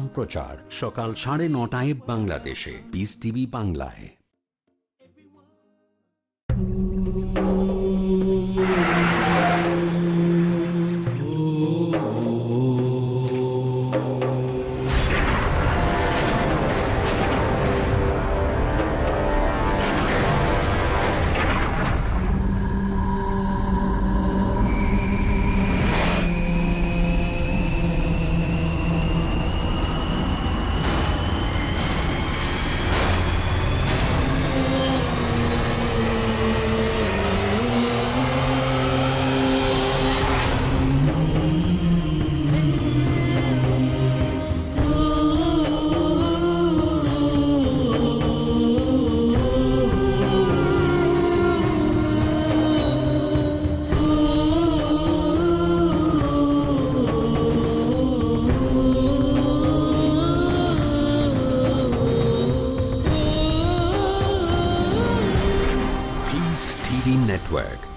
সম্প্রচার সকাল সাড়ে নটায় বাংলাদেশে। বিস টিভি বাংলায়।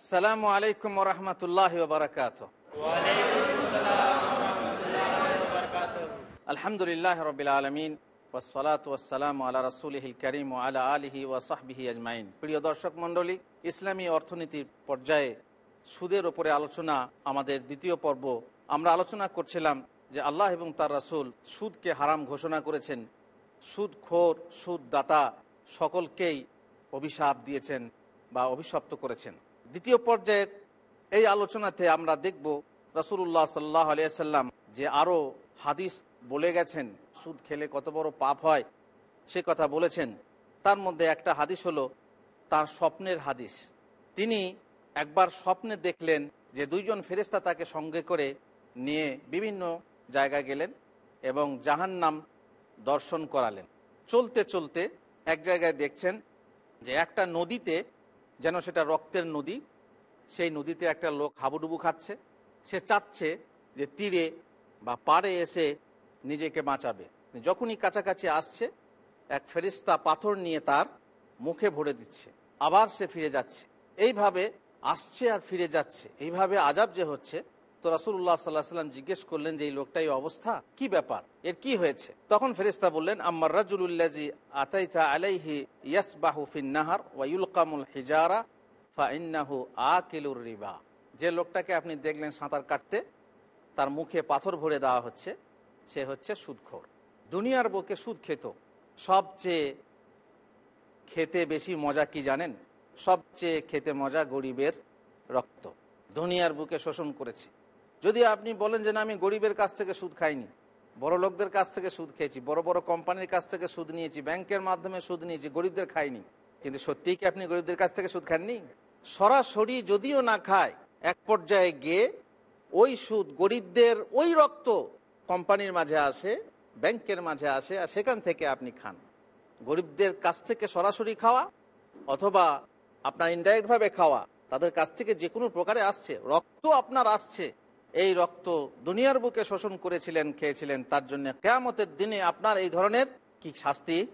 আসসালামু আলাইকুম রহমতুল্লাহ বারকাত আলহামদুলিল্লাহ রবিল আলমিন ওসলাত ওসালাম আল্লাহ রসুলহিল করিম আলা আলহি ওয়াসাহবিহি আজমাইন। প্রিয় দর্শক মণ্ডলী, ইসলামী অর্থনীতির পর্যায়ে সুদের ওপরে আলোচনা আমাদের দ্বিতীয় পর্ব। আমরা আলোচনা করছিলাম যে আল্লাহ এবং তার রাসূল সুদকে হারাম ঘোষণা করেছেন। সুদ খোর, সুদ দাতা সকলকেই অভিশাপ দিয়েছেন বা অভিশপ্ত করেছেন। দ্বিতীয় পর্যায়ের এই আলোচনাতে আমরা দেখব রসুল্লাহ সাল্লাহ আলিয়াল্লাম যে আরও হাদিস বলে গেছেন, সুদ খেলে কত বড় পাপ হয়, সে কথা বলেছেন। তার মধ্যে একটা হাদিস হলো তার স্বপ্নের হাদিস। তিনি একবার স্বপ্নে দেখলেন যে দুইজন ফেরেস্তা তাকে সঙ্গে করে নিয়ে বিভিন্ন জায়গায় গেলেন এবং জাহান্নাম দর্শন করালেন। চলতে চলতে এক জায়গায় দেখছেন যে একটা নদীতে যেন সেটা রক্তের নদী। সেই নদীতে একটা লোক হাবুডুবু খাচ্ছে। সে চাচ্ছে যে তীরে বা পাড়ে এসে নিজেকে বাঁচাবে। যখনই কাছাকাছি আসছে, এক ফেরিস্তা পাথর নিয়ে তার মুখে ভরে দিচ্ছে। আবার সে ফিরে যাচ্ছে। এইভাবে আসছে আর ফিরে যাচ্ছে। এইভাবে আজাব যে হচ্ছে তো রাসুল্লাহ সাল্লাহ সাল্লাম জিজ্ঞেস করলেন যে, এই লোকটাই অবস্থা? কি ব্যাপার? এর কি হয়েছে? তখন ফেরিস্তা বললেন, আম্মার রাজুল্লাজি আতাইতা আলাইহি ইয়াস ইয়াসবাহু ফিন নাহার ওয়াইউলকামুল হিজারা ফাইন্নাহু আকিলুর রিবা। যে লোকটাকে আপনি দেখলেন সাঁতার কাটতে, তার মুখে পাথর ভরে দেওয়া হচ্ছে, সে হচ্ছে সুদখোর। দুনিয়ার বুকে সুদ খেত। সবচেয়ে খেতে বেশি মজা কি জানেন? সবচেয়ে খেতে মজা গরিবের রক্ত। দুনিয়ার বুকে শোষণ করেছে। যদি আপনি বলেন যে না, আমি গরিবের কাছ থেকে সুদ খাইনি, বড় লোকদের কাছ থেকে সুদ খেয়েছি, বড় বড় কোম্পানির কাছ থেকে সুদ নিয়েছি, ব্যাংকের মাধ্যমে সুদ নিয়েছি, গরিবদের খাইনি, কিন্তু সত্যিই কি আপনি গরিবদের কাছ থেকে সুদ খাননি? সরাসরি যদিও না খায়, এক পর্যায়ে গিয়ে ওই সুদ গরিবদের ওই রক্ত কোম্পানির মাঝে আসে, ব্যাংকের মাঝে আসে, আর সেখান থেকে আপনি খান। গরিবদের কাছ থেকে সরাসরি খাওয়া, অথবা আপনার ইনডাইরেক্টভাবে খাওয়া, তাদের কাছ থেকে যে কোনো প্রকারে আসছে, রক্ত আপনার আসছে এই রক্ত দুনিয়ার বুকে শোষণ করেছিলেন, খেয়েছিলেন, তার জন্য কেয়ামতের দিনে আপনার এই ধরনের কি শাস্তি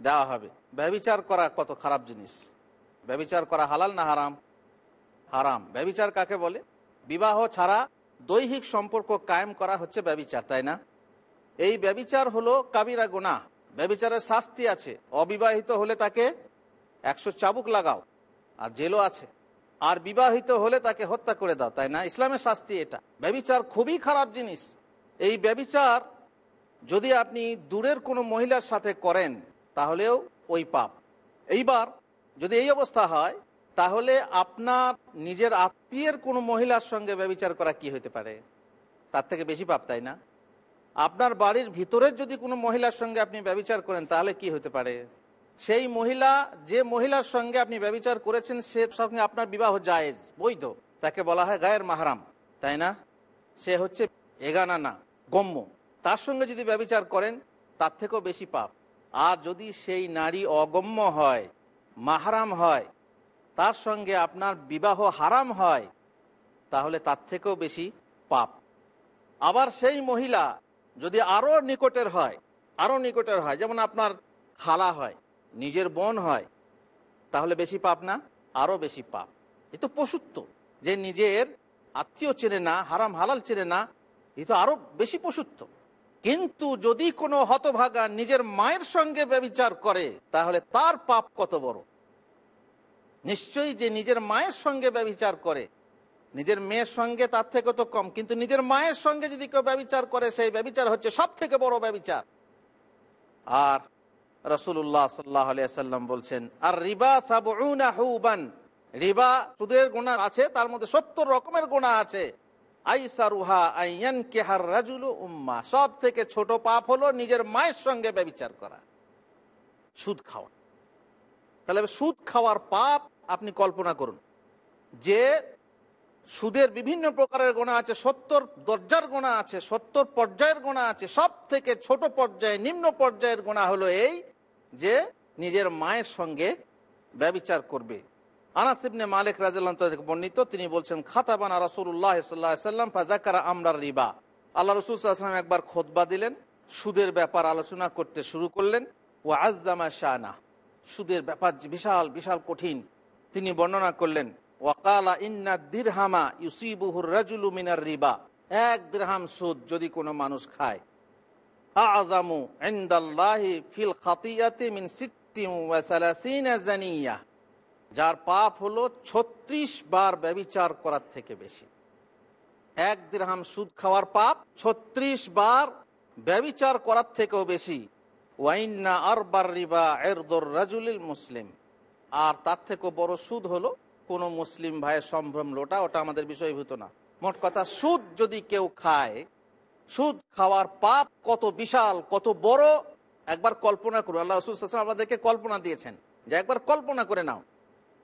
দেওয়া হবে? ব্যবিচার করা কত খারাপ জিনিস। ব্যবিচার করা হালাল না হারাম? হারাম। ব্যবিচার কাকে বলে? বিবাহ ছাড়া দৈহিক সম্পর্ক কায়েম করা হচ্ছে ব্যবিচার তাই না? এই ব্যবিচার হলো কাবিরা গুনাহ। ব্যবিচারের শাস্তি আছে। অবিবাহিত হলে তাকে একশো চাবুক লাগাও। আর জেলও আছে। আর বিবাহিত হলে তাকে হত্যা করে দাও, তাই না? ইসলামের শাস্তি এটা। ব্যবিচার খুবই খারাপ জিনিস। এই ব্যবিচার যদি আপনি দূরের কোনো মহিলার সাথে করেন, তাহলেও ওই পাপ। এইবার যদি এই অবস্থা হয়, তাহলে আপনার নিজের আত্মীয়ের কোনো মহিলার সঙ্গে ব্যবচার করা কি হতে পারে? তার থেকে বেশি পাপ, তাই না? আপনার বাড়ির ভিতরের যদি কোনো মহিলার সঙ্গে আপনি ব্যবিচার করেন, তাহলে কি হতে পারে? সেই মহিলা, যে মহিলার সঙ্গে আপনি ব্যবচার করেছেন, সে সঙ্গে আপনার বিবাহ জায়েজ, বৈধ। তাকে বলা হয় গায়ের মাহারাম, তাই না? সে হচ্ছে এগানা না গম্য। তার সঙ্গে যদি ব্যবচার করেন, তার থেকেও বেশি পাপ। আর যদি সেই নারী অগম্য হয়, মাহারাম হয়, তার সঙ্গে আপনার বিবাহ হারাম হয়, তাহলে তার থেকেও বেশি পাপ। আবার সেই মহিলা যদি আরও নিকটের হয়, আরও নিকটের হয়, যেমন আপনার খালা হয় নিজের বোন হয়, তাহলে বেশি পাপ না? আরও বেশি পাপ। এ তো পশুত্ব। যে নিজের আত্মীয় চেনে না, হারাম হালাল চেনে না, এ তো আরও বেশি পশুত্ব। কিন্তু যদি কোনো হতভাগা নিজের মায়ের সঙ্গে ব্যবচার করে, তাহলে তার পাপ কত বড়? নিশ্চয়ই যে নিজের মায়ের সঙ্গে ব্যবচার করে, নিজের মেয়ের সঙ্গে তার থেকে তো কম, কিন্তু নিজের মায়ের সঙ্গে যদি কেউ ব্যবচার করে, সেই ব্যবচার হচ্ছে সব থেকে বড় ব্যবচার। আর রসুল্লাহ সাল্লাহ সাল্লাম বলছেন আর রিবা সাবুন রিবা সুদের গোনা আছে, তার মধ্যে সত্তর রকমের গোনা আছে। আইসারুহা আইয়ান কেহার রাজুল উম্মা। সব থেকে ছোট পাপ হলো নিজের মায়ের সঙ্গে ব্যবচার করা, সুদ খাওয়া। তাহলে সুদ খাওয়ার পাপ আপনি কল্পনা করুন, যে সুদের বিভিন্ন প্রকারের গোনা আছে, সত্তর দরজার গোনা আছে, সত্তর পর্যায়ের গোনা আছে। সব থেকে ছোট পর্যায়ে, নিম্ন পর্যায়ের গোনা হলো এই যে নিজের মায়ের সঙ্গে ব্যবচার করবে। আনাসিবনে মালিক রাজিল্লাহ থেকে বর্ণিত, তিনি বলছেন, খাতাবানা রসুল্লাহ সাল্লাম ফাজাকারা আমরার রিবা। আল্লাহ রসুল সাল্লাম একবার খোদবা দিলেন, সুদের ব্যাপার আলোচনা করতে শুরু করলেন ও আজামা শাহনা সুদের ব্যাপার বিশাল বিশাল কঠিন। তিনি বর্ণনা করলেন ওয়াকালা ইন্না দিরহামা ইউসিবুহুর রাজুলু মিনার রিবা। এক দিরহাম সুদ যদি কোনো মানুষ খায় আজামু ফিল যার পাপ হলো ছত্রিশ বার ব্যবিচার করার থেকে বেশি। এক দিরহাম সুদ খাওয়ার পাপ ছত্রিশ বার ব্যবিচার করার থেকেও বেশি। আরবার রিবা এরদর মুসলিম। আর তার থেকেও বড় সুদ হলো কোনো মুসলিম ভাইয়ের সম্ভ্রম লোটা, ওটা আমাদের বিষয়ভূত না। মোট কথা, সুদ যদি কেউ খায় সুদ খাওয়ার পাপ কত বিশাল, কত বড়? একবার কল্পনা করুন, আল্লাহ রসুল আমাদেরকে কল্পনা দিয়েছেন যে একবার কল্পনা করে নাও,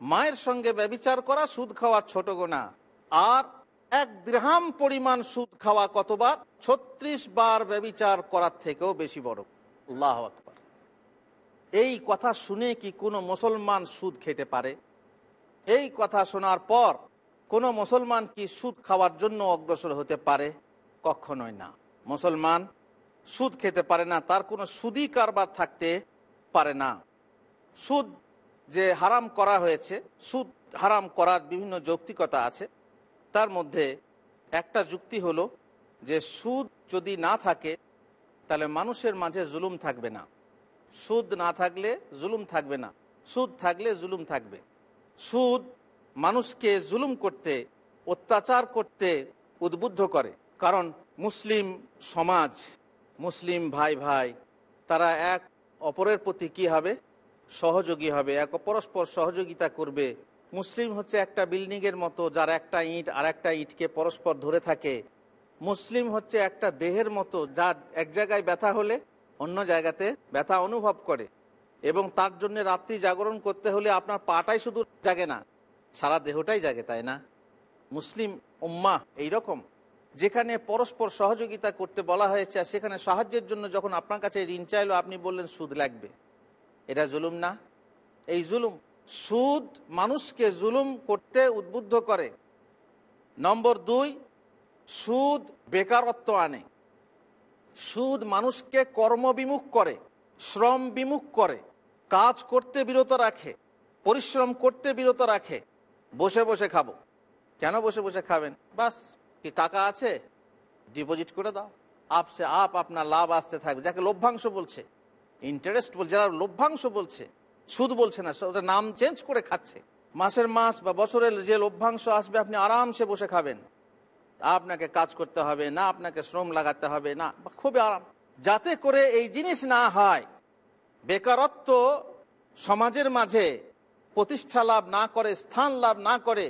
মায়ের সঙ্গে ব্যবিচার করা সুদ খাওয়ার ছোট গোনা, আর এক দৃহাম পরিমাণ সুদ খাওয়া কতবার? ছত্রিশ বার ব্যবিচার করার থেকেও বেশি বড়। আল্লাহ আকবর। এই কথা শুনে কি কোনো মুসলমান সুদ খেতে পারে? এই কথা শোনার পর কোনো মুসলমান কি সুদ খাওয়ার জন্য অগ্রসর হতে পারে? কখনোই না। মুসলমান সুদ খেতে পারে না, তার কোনো সুদী কারবার থাকতে পারে না। সুদ যে হারাম করা হয়েছে, সুদ হারাম করার বিভিন্ন যৌক্তিকতা আছে। তার মধ্যে একটা যুক্তি হলো যে সুদ যদি না থাকে, তাহলে মানুষের মাঝে জুলুম থাকবে না। সুদ না থাকলে জুলুম থাকবে না। সুদ থাকলে জুলুম থাকবে। সুদ মানুষকে জুলুম করতে, অত্যাচার করতে উদ্বুদ্ধ করে। কারণ মুসলিম সমাজ, মুসলিম ভাই ভাই, তারা এক অপরের প্রতি কি হবে? সহযোগী হবে, এক পরস্পর সহযোগিতা করবে। মুসলিম হচ্ছে একটা বিল্ডিংয়ের মতো, যার একটা ইট আর একটা ইটকে পরস্পর ধরে থাকে। মুসলিম হচ্ছে একটা দেহের মতো, যা এক জায়গায় ব্যথা হলে অন্য জায়গাতে ব্যথা অনুভব করে। এবং তার জন্য রাত্রি জাগরণ করতে হলে আপনার পাটাই শুধু জাগে না, সারা দেহটাই জাগে, তাই না? মুসলিম উম্মা এইরকম। যেখানে পরস্পর সহযোগিতা করতে বলা হয়েছে, আর সেখানে সাহায্যের জন্য যখন আপনার কাছে ঋণ চাইলো, আপনি বললেন, সুদ লাগবে। এটা জুলুম না। এই জুলুম, সুদ মানুষকে জুলুম করতে উদ্বুদ্ধ করে। নম্বর দুই, সুদ বেকারত্ব আনে। সুদ মানুষকে কর্মবিমুখ করে, শ্রম বিমুখ করে, কাজ করতে বিরত রাখে, পরিশ্রম করতে বিরত রাখে। বসে বসে খাব। কেন বসে বসে খাবেন? বাস। কি টাকা আছে? ডিপোজিট করে দাও। আপসে আপ, আপনার লাভ আসতে থাকবে যাকে লভ্যাংশ বলছে। ইন্টারেস্ট বলছে যারা লভ্যাংশ বলছে, সুদ বলছে না ওটা নাম চেঞ্জ করে খাচ্ছে। মাসের মাস বা বছরের যে লভ্যাংশ আসবে, আপনি আরামসে বসে খাবেন। আপনাকে কাজ করতে হবে না, আপনাকে শ্রম লাগাতে হবে না খুবই আরাম। যাতে করে এই জিনিস না হয়, বেকারত্ব সমাজের মাঝে প্রতিষ্ঠা লাভ না করে, স্থান লাভ না করে,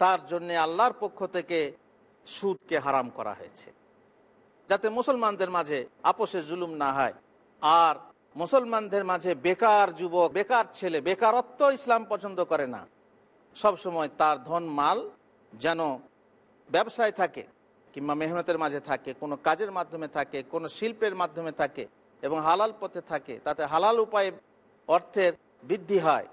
তার জন্য আল্লাহর পক্ষ থেকে সুদকে হারাম করা হয়েছে। যাতে মুসলমানদের মাঝে আপোষে জুলুম না হয়। আর মুসলমানদের মাঝে বেকার যুবক, বেকার ছেলে, বেকারত্ব ইসলাম পছন্দ করে না। সব সময় তার ধন মাল যেন ব্যবসায় থাকে কিংবা মেহনতের মাঝে থাকে, কোনো কাজের মাধ্যমে থাকে, কোনো শিল্পের মাধ্যমে থাকে এবং হালাল পথে থাকে, তাতে হালাল উপায়ে অর্থের বৃদ্ধি হয়।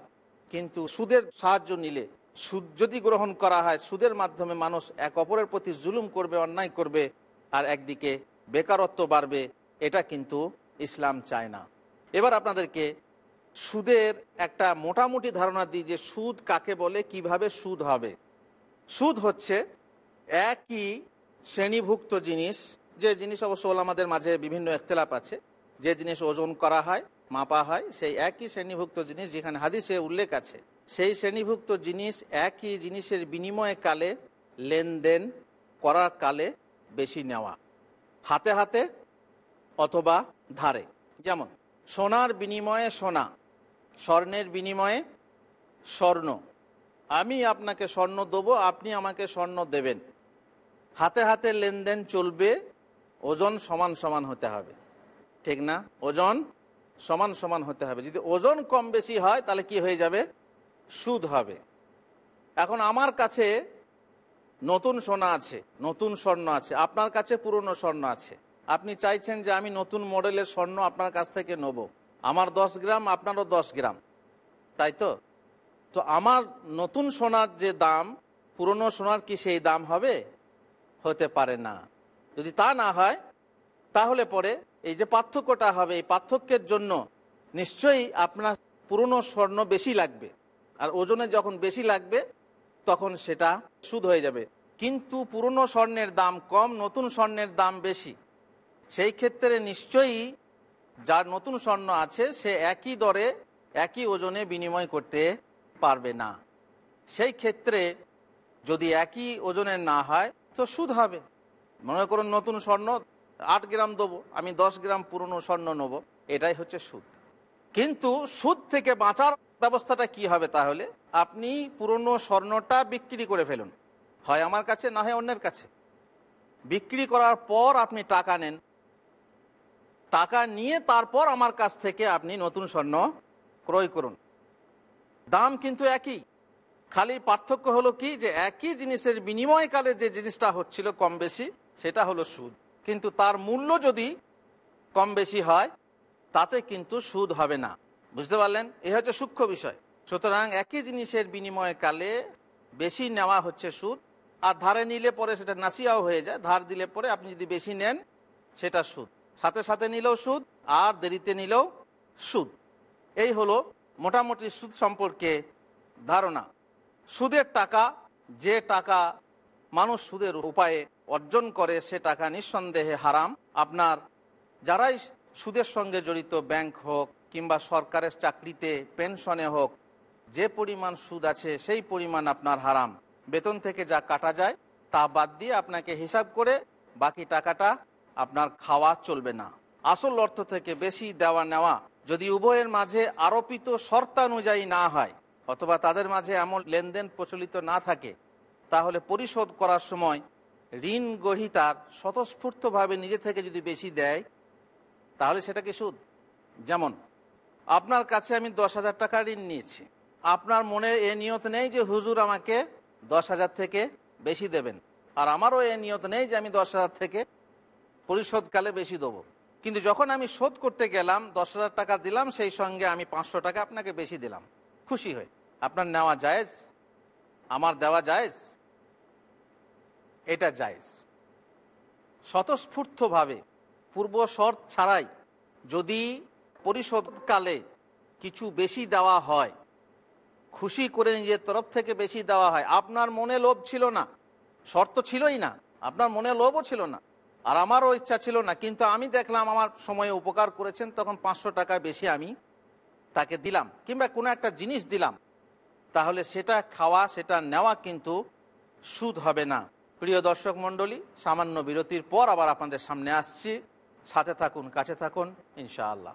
কিন্তু সুদের সাহায্য নিলে সুদ যদি গ্রহণ করা হয়, সুদের মাধ্যমে মানুষ এক অপরের প্রতি জুলুম করবে, অন্যায় করবে, আর একদিকে বেকারত্ব বাড়বে, এটা কিন্তু ইসলাম চায় না। এবার আপনাদেরকে সুদের একটা মোটামুটি ধারণা দিই যে সুদ কাকে বলে, কীভাবে সুদ হবে। সুদ হচ্ছে একই শ্রেণীভুক্ত জিনিস, যে জিনিস অবশ্য আমাদের মাঝে বিভিন্ন একতলাপ আছে, যে জিনিস ওজন করা হয়, মাপা হয়, সেই একই শ্রেণীভুক্ত জিনিস যেখানে হাদিসে উল্লেখ আছে। সেই শ্রেণীভুক্ত জিনিস একই জিনিসের বিনিময়ে কালে, লেনদেন করার কালে বেশি নেওয়া। হাতে হাতে অথবা ধারে। যেমন, সোনার বিনিময়ে সোনা, স্বর্ণের বিনিময়ে স্বর্ণ। আমি আপনাকে স্বর্ণ দেবো, আপনি আমাকে স্বর্ণ দেবেন। হাতে হাতে লেনদেন চলবে, ওজন সমান সমান হতে হবে। ঠিক না? ওজন সমান সমান হতে হবে। যদি ওজন কম বেশি হয়, তাহলে কি হয়ে যাবে? সুদ হবে। এখন আমার কাছে নতুন সোনা আছে, নতুন স্বর্ণ আছে, আপনার কাছে পুরনো স্বর্ণ আছে। আপনি চাইছেন যে আমি নতুন মডেলের স্বর্ণ আপনার কাছ থেকে নেব। আমার দশ গ্রাম, আপনারও দশ গ্রাম। তাই তো? তো আমার নতুন সোনার যে দাম, পুরনো সোনার কি সেই দাম হবে? হতে পারে না। যদি তা না হয়, তাহলে পরে এই যে পার্থক্যটা হবে, এই পার্থক্যের জন্য নিশ্চয়ই আপনার পুরনো স্বর্ণ বেশি লাগবে। আর ওজনে যখন বেশি লাগবে, তখন সেটা সুদ হয়ে যাবে। কিন্তু পুরনো স্বর্ণের দাম কম, নতুন স্বর্ণের দাম বেশি। সেই ক্ষেত্রে নিশ্চয়ই যার নতুন স্বর্ণ আছে, সে একই দরে, একই ওজনে বিনিময় করতে পারবে না। সেই ক্ষেত্রে যদি একই ওজনের না হয়, তো সুদ হবে। মনে করুন নতুন স্বর্ণ, আট গ্রাম দেবো, আমি দশ গ্রাম পুরনো স্বর্ণ নেব, এটাই হচ্ছে সুদ। কিন্তু সুদ থেকে বাঁচার ব্যবস্থাটা কি হবে তাহলে? আপনি পুরনো স্বর্ণটা বিক্রি করে ফেলুন। হয় আমার কাছে, না হয় অন্যের কাছে। বিক্রি করার পর আপনি টাকা নেন। টাকা নিয়ে তারপর আমার কাছ থেকে আপনি নতুন স্বর্ণ ক্রয় করুন। দাম কিন্তু একই। খালি পার্থক্য হলো কি যে একই জিনিসের বিনিময়কালে যে জিনিসটা হচ্ছিল কম বেশি, সেটা হলো সুদ। কিন্তু তার মূল্য যদি কম বেশি হয়, তাতে কিন্তু সুদ হবে না। বুঝতে পারলেন? এ হচ্ছে সূক্ষ্ম বিষয়। সুতরাং একই জিনিসের বিনিময় কালে বেশি নেওয়া হচ্ছে সুদ, আর ধারে নিলে পরে সেটা নাসিয়াও হয়ে যায়। ধার দিলে পরে আপনি যদি বেশি নেন, সেটা সুদ। সাথে সাথে নিলেও সুদ, আর দেরিতে নিলেও সুদ। এই হলো মোটামুটি সুদ সম্পর্কে ধারণা। সুদের টাকা, যে টাকা মানুষ সুদের উপায়ে অর্জন করে, সে টাকা নিঃসন্দেহে হারাম। আপনার যারাই সুদের সঙ্গে জড়িত, ব্যাংক হোক কিংবা সরকারের চাকরিতে, পেনশনে হোক, যে পরিমাণ সুদ আছে সেই পরিমাণ আপনার হারাম। বেতন থেকে যা কাটা যায়, তা বাদ দিয়ে আপনাকে হিসাব করে বাকি টাকাটা আপনার খাওয়া চলবে না। আসল অর্থ থেকে বেশি দেওয়া নেওয়া যদি উভয়ের মাঝে আরোপিত শর্তানুযায়ী না হয়, অথবা তাদের মাঝে এমন লেনদেন প্রচলিত না থাকে, তাহলে পরিশোধ করার সময় ঋণ গ্রহিতার স্বতঃস্ফূর্তভাবে নিজে থেকে যদি বেশি দেয়, তাহলে সেটা কি সুদ? যেমন আপনার কাছে আমি দশ হাজার টাকা ঋণ নিয়েছি। আপনার মনে এ নিয়ত নেই যে হুজুর আমাকে দশ হাজার থেকে বেশি দেবেন। আর আমারও এ নিয়ত নেই যে আমি দশ হাজার থেকে পরিশোধকালে বেশি দেবো। কিন্তু যখন আমি শোধ করতে গেলাম, দশ হাজার টাকা দিলাম, সেই সঙ্গে আমি পাঁচশো টাকা আপনাকে বেশি দিলাম। খুশি হয়ে। আপনার নেওয়া জায়েজ? আমার দেওয়া জায়েজ? এটা জায়েজ। স্বতঃস্ফূর্তভাবে পূর্ব শর্ত ছাড়াই যদি পরিশোধকালে কিছু বেশি দেওয়া হয়। খুশি করে নিজের তরফ থেকে বেশি দেওয়া হয়। আপনার মনে লোভ ছিল না। শর্ত ছিলই না। আপনার মনে লোভও ছিল না। আর আমারও ইচ্ছা ছিল না। কিন্তু আমি দেখলাম আমার সময়ে উপকার করেছেন, তখন পাঁচশো টাকা বেশি আমি তাকে দিলাম। কিংবা কোনো একটা জিনিস দিলাম। তাহলে সেটা খাওয়া, সেটা নেওয়া কিন্তু সুদ হবে না। প্রিয় দর্শক মণ্ডলী, সামান্য বিরতির পর আবার আপনাদের সামনে আসছি। সাথে থাকুন, কাছে থাকুন, ইনশাআল্লাহ।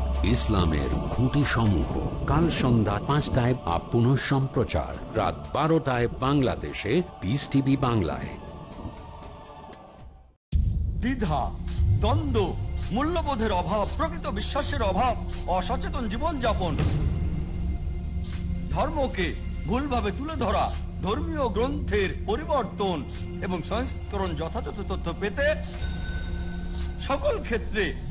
ইসলামের খুঁটি সমূহ কাল সন্ধ্যা পাঁচটায় আপ পুনঃ সম্প্রচার। রাত বারোটায় বাংলাদেশে পিস টিভি বাংলায়। দ্বিধা, দ্বন্দ্ব, মূল্যবোধের অভাব, প্রকৃত বিশ্বাসের অভাব, অসচেতন জীবনযাপন। ধর্মকে ভুলভাবে তুলে ধরা, ধর্মীয় গ্রন্থের পরিবর্তন এবং সংস্করণ যথাযথ তথ্য পেতে সকল ক্ষেত্রে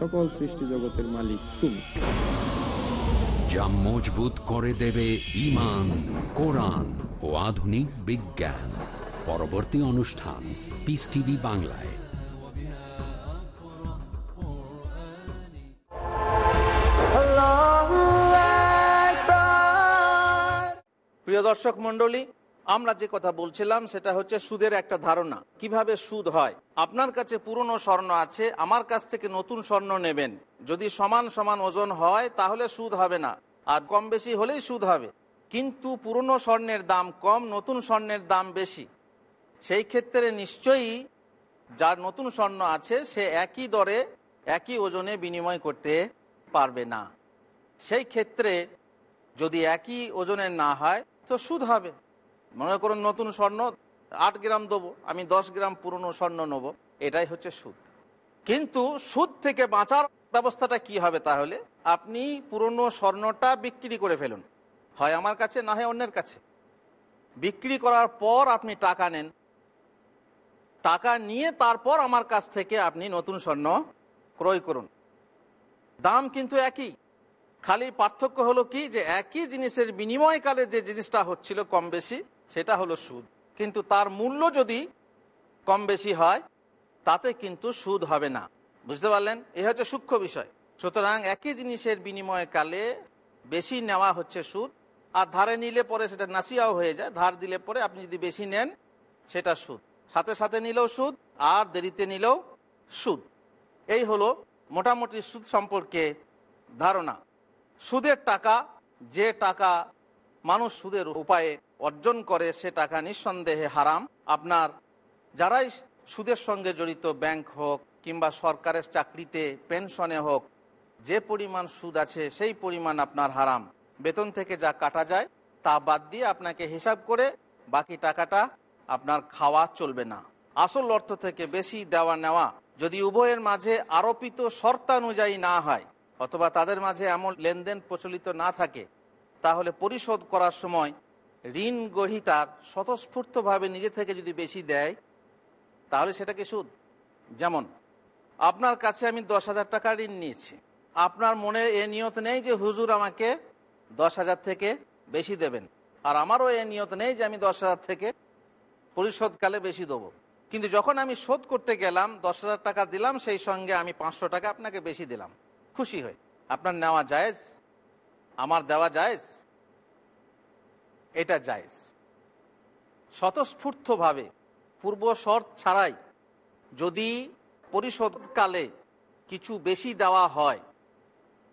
সকল সৃষ্টি জগতের মালিক তুমি। যা মজবুত করে দেবে ইমান কোরআন ও আধুনিক বিজ্ঞান। পরবর্তী অনুষ্ঠান পিস টিভি বাংলায়। প্রিয় দর্শক মণ্ডলী আমরা যে কথা বলছিলাম, সেটা হচ্ছে সুদের একটা ধারণা। কীভাবে সুদ হয়? আপনার কাছে পুরনো স্বর্ণ আছে, আমার কাছ থেকে নতুন স্বর্ণ নেবেন। যদি সমান সমান ওজন হয়, তাহলে সুদ হবে না। আর কম বেশি হলেই সুদ হবে। কিন্তু পুরনো স্বর্ণের দাম কম, নতুন স্বর্ণের দাম বেশি। সেই ক্ষেত্রে নিশ্চয়ই যার নতুন স্বর্ণ আছে, সে একই দরে, একই ওজনে বিনিময় করতে পারবে না। সেই ক্ষেত্রে যদি একই ওজনের না হয়, তো সুদ হবে। মনে করুন নতুন স্বর্ণ, আট গ্রাম দেবো, আমি দশ গ্রাম পুরনো স্বর্ণ নেব। এটাই হচ্ছে সুদ। কিন্তু সুদ থেকে বাঁচার ব্যবস্থাটা কি হবে তাহলে? আপনি পুরনো স্বর্ণটা বিক্রি করে ফেলুন। হয় আমার কাছে, না হয় অন্যের কাছে। বিক্রি করার পর আপনি টাকা নেন। টাকা নিয়ে তারপর আমার কাছ থেকে আপনি নতুন স্বর্ণ ক্রয় করুন। দাম কিন্তু একই। খালি পার্থক্য হলো কি? যে একই জিনিসের বিনিময়কালে যে জিনিসটা হচ্ছিল কম বেশি সেটা হলো সুদ। কিন্তু তার মূল্য যদি কম বেশি হয়, তাতে কিন্তু সুদ হবে না। বুঝতে পারলেন? এ হচ্ছে সূক্ষ্ম বিষয়। সুতরাং একই জিনিসের বিনিময়ে কালে বেশি নেওয়া হচ্ছে সুদ, আর ধারে নিলে পরে সেটা নাসিয়াও হয়ে যায়। ধার দিলে পরে আপনি যদি বেশি নেন, সেটা সুদ। সাথে সাথে নিলেও সুদ, আর দেরিতে নিলেও সুদ। এই হলো মোটামুটি সুদ সম্পর্কে ধারণা। সুদের টাকা, যে টাকা মানুষ সুদের উপায়ে অর্জন করে সে টাকা নিঃসন্দেহে হারাম। আপনার যারাই সুদের সঙ্গে জড়িত ব্যাংক হোক কিংবা সরকারের চাকরিতে, পেনশনে হোক, যে পরিমাণ সুদ আছে সেই পরিমাণ আপনার হারাম। বেতন থেকে যা কাটা যায়, তা বাদ দিয়ে আপনাকে হিসাব করে বাকি টাকাটা আপনার খাওয়া চলবে না। আসল অর্থ থেকে বেশি দেওয়া নেওয়া যদি উভয়ের মাঝে আরোপিত শর্তানুযায়ী না হয়, অথবা তাদের মাঝে এমন লেনদেন প্রচলিত না থাকে, তাহলে পরিশোধ করার সময় ঋণ গ্রহীতার স্বতঃস্ফূর্তভাবে নিজে থেকে যদি বেশি দেয়, তাহলে সেটা কি সুদ। যেমন, আপনার কাছে আমি দশ হাজার টাকা ঋণ নিয়েছি। আপনার মনে এ নিয়ত নেই যে হুজুর আমাকে দশ হাজার থেকে বেশি দেবেন। আর আমারও এ নিয়ত নেই যে আমি দশ হাজার থেকে পরিশোধকালে বেশি দেবো। কিন্তু যখন আমি শোধ করতে গেলাম, দশ হাজার টাকা দিলাম, সেই সঙ্গে আমি পাঁচশো টাকা আপনাকে বেশি দিলাম। খুশি হয়ে আপনার নেওয়া জায়েজ? আমার দেওয়া জায়েজ? এটা জায়েজ। স্বতঃস্ফূর্তভাবে পূর্ব শর্ত ছাড়াই যদি পরিশোধকালে কিছু বেশি দেওয়া হয়,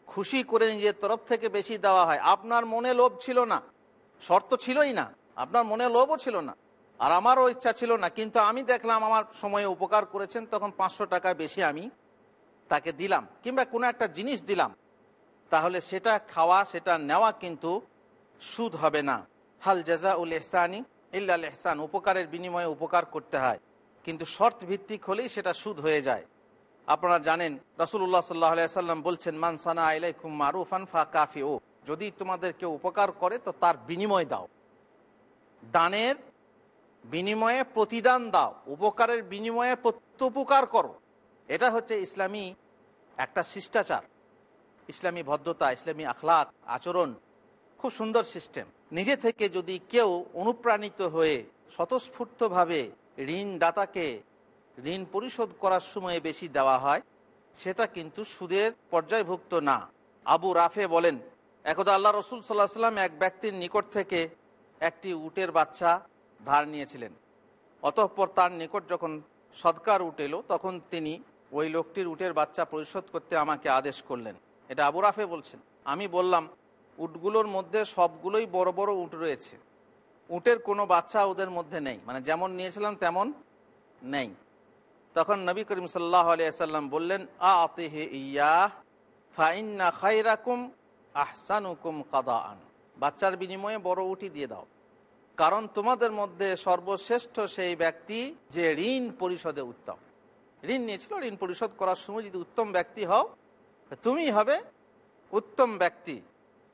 খুশি করে নিজের তরফ থেকে বেশি দেওয়া হয়, আপনার মনে লোভ ছিল না, শর্ত ছিলই না, আপনার মনে লোভও ছিল না, আর আমারও ইচ্ছা ছিল না, কিন্তু আমি দেখলাম আমার সময়ে উপকার করেছেন, তখন পাঁচশো টাকা বেশি আমি তাকে দিলাম, কিংবা কোনো একটা জিনিস দিলাম, তাহলে সেটা খাওয়া, সেটা নেওয়া কিন্তু সুদ হবে না। হাল জাজা উল এহসানি ইল্লাল এহসান উপকারের বিনিময়ে উপকার করতে হয়। কিন্তু শর্ত ভিত্তিক হলেই সেটা সুদ হয়ে যায়। আপনারা জানেন রসুল্লাহ সাল্লাহ সাল্লাম বলছেন মানসানা আলাইকুম মারুফান ফা কাফি ও যদি তোমাদের কেউ উপকার করে, তো তার বিনিময় দাও। দানের বিনিময়ে প্রতিদান দাও, উপকারের বিনিময়ে প্রত্যুপকার করো। এটা হচ্ছে ইসলামী একটা শিষ্টাচার, ইসলামী ভদ্রতা, ইসলামী আখলাক, আচরণ। খুব সুন্দর সিস্টেম। নিজে থেকে যদি কেউ অনুপ্রাণিত হয়ে স্বতঃস্ফূর্তভাবে ঋণদাতাকে ঋণ পরিশোধ করার সময়ে বেশি দেওয়া হয়, সেটা কিন্তু সুদের পর্যায়ভুক্ত না। আবু রাফে বলেন, একদা আল্লাহ রসুল সাল্লাহ সাল্লাম এক ব্যক্তির নিকট থেকে একটি উটের বাচ্চা ধার নিয়েছিলেন। অতঃপর তার নিকট যখন সৎকার উঠ এলো, তখন তিনি ওই লোকটির উটের বাচ্চা পরিশোধ করতে আমাকে আদেশ করলেন। এটা আবু রাফে বলছেন। আমি বললাম উটগুলোর মধ্যে সবগুলোই বড় বড় উট রয়েছে। উটের কোনো বাচ্চা ওদের মধ্যে নেই। মানে যেমন নিয়েছিলাম তেমন নেই। তখন নবী করিম সাল্লাহ আলিয়াল্লাম বললেন আ আতিহে ইয়া ফাইন্না খাইরাকুম আহসানুকুম কাদা আন বাচ্চার বিনিময়ে বড় উটি দিয়ে দাও। কারণ তোমাদের মধ্যে সর্বশ্রেষ্ঠ সেই ব্যক্তি যে ঋণ পরিশোধে উত্তম। ঋণ নিয়েছিল, ঋণ পরিশোধ করার সময় যদি উত্তম ব্যক্তি হও তুমি হবে উত্তম ব্যক্তি।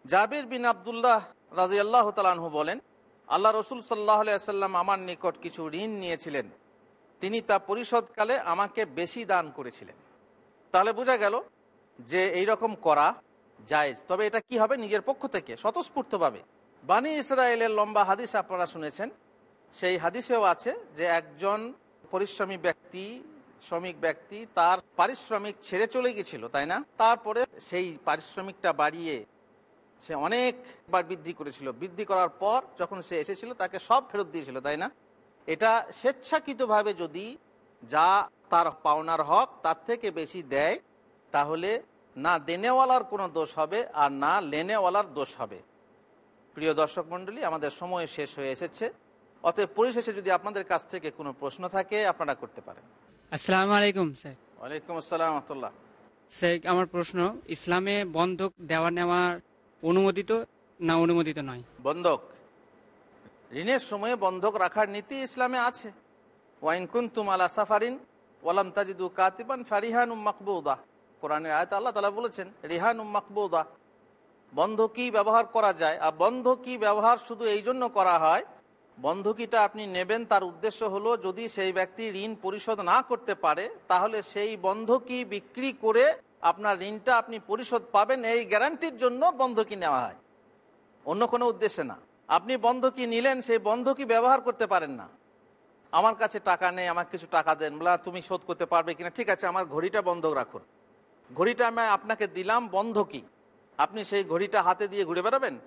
জাবির বিন আবদুল্লাহ রাজি আল্লাহ তালাহু বলেন, আল্লাহ রসুল সাল্লাহ সাল্লাম আমার নিকট কিছু ঋণ নিয়েছিলেন। তিনি তা পরিশোধকালে আমাকে বেশি দান করেছিলেন। তাহলে বোঝা গেল যে এই রকম করা জায়েজ। তবে এটা কি হবে নিজের পক্ষ থেকে? স্বতঃস্ফূর্তভাবে। বানি ইসরায়েলের লম্বা হাদিস আপনারা শুনেছেন। সেই হাদিসেও আছে যে একজন পরিশ্রমী ব্যক্তি, শ্রমিক ব্যক্তি তার পারিশ্রমিক ছেড়ে চলে গেছিল, তাই না? তারপরে সেই পারিশ্রমিকটা বাড়িয়ে সে অনেকবার বৃদ্ধি করেছিল। বৃদ্ধি করার পর যখন সে এসেছিল তাকে সব ফেরত দিয়েছিল তাই না? এটা স্বেচ্ছাকৃতভাবে যদি যা তার পাওনার হক তার থেকে বেশি দেয় তাহলে না দেনেওয়ালার কোনো দোষ হবে আর না লেনেওয়ালার দোষ হবে। প্রিয় দর্শক মণ্ডলী আমাদের সময় শেষ হয়ে এসেছে। অতএব পরিশেষে যদি আপনাদের কাছ থেকে কোনো প্রশ্ন থাকে আপনারা করতে পারেন। আসসালামু আলাইকুম স্যার। ওয়ালাইকুম আসসালাম স্যার আমার প্রশ্ন ইসলামে বন্ধক দেওয়া নেওয়ার অনুমোদিত, না অনুমোদিত নয়। বন্ধক। ঋণের সময়ে বন্ধক রাখার নীতি ইসলামে আছে। কোরআনের আয়ত তালা বলেছেন ব্যবহার করা যায়, আর ব্যবহার শুধু এই জন্য করা হয় আপনি নেবেন, তার উদ্দেশ্য হলো যদি সেই ব্যক্তি ঋণ পরিশোধ না করতে পারে, তাহলে সেই বন্ধকি বিক্রি করে আপনার ঋণটা আপনি পরিশোধ পাবেন, এই গ্যারান্টির জন্য বন্ধকি নেওয়া হয়। অন্য কোনো উদ্দেশ্যে না। আপনি বন্ধকি নিলেন, সেই বন্ধকি ব্যবহার করতে পারেন না। আমার কাছে টাকা নেই, আমাকে কিছু টাকা দেন, বলা তুমি শোধ করতে পারবে কিনা? ঠিক আছে, আমার ঘড়িটা বন্ধক রাখুন। ঘড়িটা আমি আপনাকে দিলাম বন্ধকি। আপনি সেই ঘড়িটা হাতে দিয়ে ঘুরে বেড়াবেন?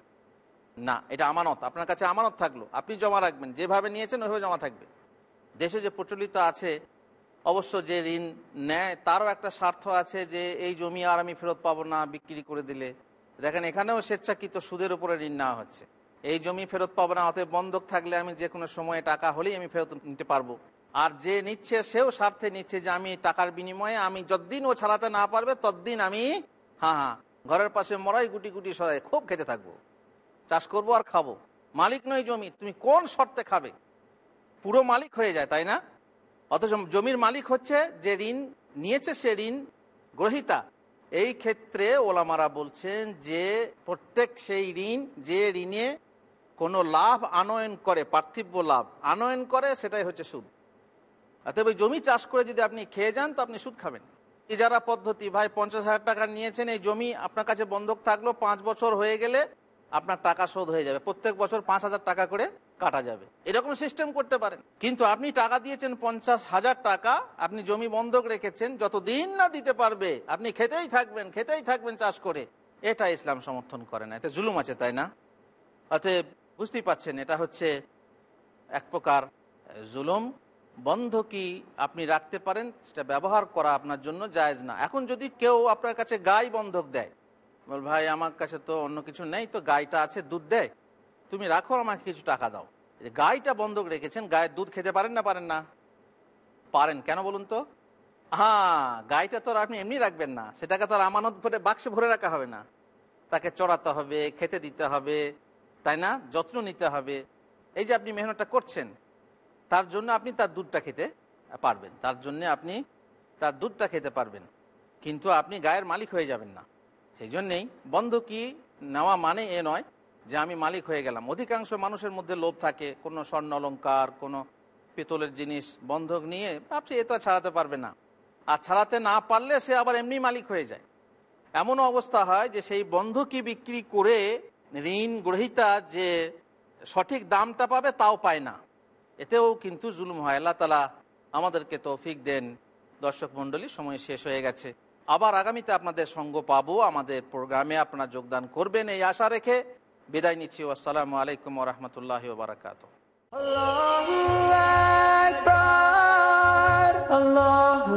না, এটা আমানত। আপনার কাছে আমানত থাকল। আপনি জমা রাখবেন। যেভাবে নিয়েছেন, ওইভাবে জমা থাকবে। দেশে যে প্রচলিত আছে অবশ্য যে ঋণ নেয়, তারও একটা স্বার্থ আছে যে এই জমি আর আমি ফেরত পাবো না, বিক্রি করে দিলে। দেখেন, এখানেও স্বেচ্ছাকৃত সুদের উপরে ঋণ নেওয়া হচ্ছে। এই জমি ফেরত পাবো না, অতএব বন্ধক থাকলে আমি যে কোনো সময়ে টাকা হলেই আমি ফেরত নিতে পারব। আর যে নিচ্ছে, সেও স্বার্থে নিচ্ছে যে আমি টাকার বিনিময়ে আমি যতদিন ও ছাড়াতে না পারবে, ততদিন আমি হ্যাঁ হ্যাঁ ঘরের পাশে মরাই গুটি গুটি সরাই খুব খেতে থাকব। চাষ করব আর খাব। মালিক নয় জমি, তুমি কোন শর্তে খাবে? পুরো মালিক হয়ে যায়, তাই না? অথচ জমির মালিক হচ্ছে যে ঋণ নিয়েছে সে ঋণ গ্রহিতা। এই ক্ষেত্রে ওলামারা বলছেন যে প্রত্যেক সেই ঋণ যে ঋণে কোনো লাভ আনয়ন করে, পার্থিব্য লাভ আনয়ন করে, সেটাই হচ্ছে সুদ। অতএব জমি চাষ করে যদি আপনি খেয়ে যান, তো আপনি সুদ খাবেন। ইজারা পদ্ধতি, ভাই, পঞ্চাশ হাজার টাকা নিয়েছেন, এই জমি আপনার কাছে বন্ধক থাকল, পাঁচ বছর হয়ে গেলে আপনার টাকা শোধ হয়ে যাবে। প্রত্যেক বছর পাঁচ হাজার টাকা করে কাটা যাবে। এরকম সিস্টেম করতে পারেন। কিন্তু আপনি টাকা দিয়েছেন পঞ্চাশ হাজার টাকা, আপনি জমি বন্ধক রেখেছেন, যতদিন না দিতে পারবে, আপনি খেতেই থাকবেন খেতেই থাকবেন চাষ করে। এটা ইসলাম সমর্থন করে না। এতে জুলুম আছে, তাই না? অতএব বুঝতেই পাচ্ছেন, এটা হচ্ছে এক প্রকার জুলুম। বন্ধকি আপনি রাখতে পারেন, সেটা ব্যবহার করা আপনার জন্য জায়েজ না। এখন যদি কেউ আপনার কাছে গাই বন্ধক দেয় বল, ভাই, আমার কাছে তো অন্য কিছু নেই, তো গাইটা আছে, দুধ দেয় তুমি রাখো, আমাকে কিছু টাকা দাও। গাইটা বন্ধক রেখেছেন, গায়ের দুধ খেতে পারেন না পারেন না? পারেন কেন বলুন তো? হ্যাঁ গাইটা তো আর আপনি এমনি রাখবেন না, সেটাকে তো আর আমানত ভরে, বাক্সে ভরে রাখা হবে না। তাকে চড়াতে হবে, খেতে দিতে হবে, তাই না? যত্ন নিতে হবে। এই যে আপনি মেহনতটা করছেন, তার জন্য আপনি তার দুধটা খেতে পারবেন, তার জন্য আপনি তার দুধটা খেতে পারবেন। কিন্তু আপনি গায়ের মালিক হয়ে যাবেন না। সেই জন্যেই বন্ধকি নেওয়া মানে এ নয় যে আমি মালিক হয়ে গেলাম। অধিকাংশ মানুষের মধ্যে লোভ থাকে, কোনো স্বর্ণ অলঙ্কার কোনো পিতলের জিনিস, বন্ধক নিয়ে ভাবছে এ তো ছাড়াতে পারবে না। আর ছাড়াতে না পারলে সে আবার এমনি মালিক হয়ে যায়। এমন অবস্থা হয় যে সেই বন্ধকি বিক্রি করে ঋণ গ্রহিতা যে সঠিক দামটা পাবে তাও পায় না। এতেও কিন্তু জুলুম হয়। আল্লাহ তালা আমাদেরকে তৌফিক দেন। দর্শক মণ্ডলী, সময় শেষ হয়ে গেছে। আবার আগামীতে আপনাদের সঙ্গ পাবো, আমাদের প্রোগ্রামে আপনারা যোগদান করবেন এই আশা রেখে বিদায় নিচ্ছি। আসসালামু আলাইকুম রহমতুল্লাহ বারাকাত Allahu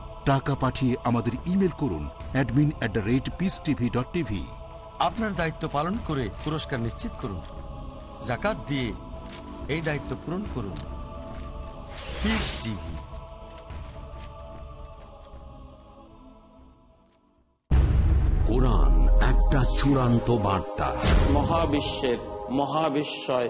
টাকা পাঠিয়ে আমাদের ইমেল করুন admin at the rate peace TV dot TV আপনার দায়িত্ব পালন করে পুরস্কার নিশ্চিত করুন। জাকাত দিয়ে এই দায়িত্ব পূরণ করুন। পিস টিভি কোরআন একটা চূড়ান্ত বার্তা। মহাবিশ্বের মহাবিশ্বয়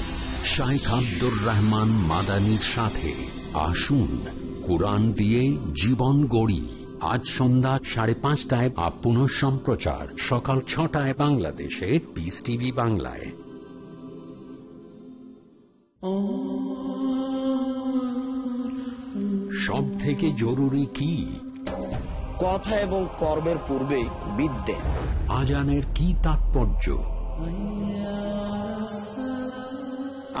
শাইখ আব্দুর রহমান মাদানির সাথে আসুন কোরআন দিয়ে জীবন গড়ি। আজ সন্ধ্যা সাড়ে পাঁচটায় আপ পুনঃ সম্প্রচার সকাল ছটায় বাংলাদেশে পিস টিভি বাংলায়। সব থেকে জরুরি কি? কথা এবং কর্মের পূর্বে বিদ্যে। আজানের কি তাৎপর্য?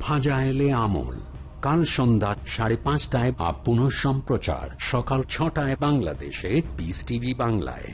ফাজায়েলে আমল। কাল সন্ধ্যা সাড়ে পাঁচটায় আপ পুনঃ সম্প্রচার। সকাল ছটায় বাংলাদেশে পিস টিভি বাংলায়।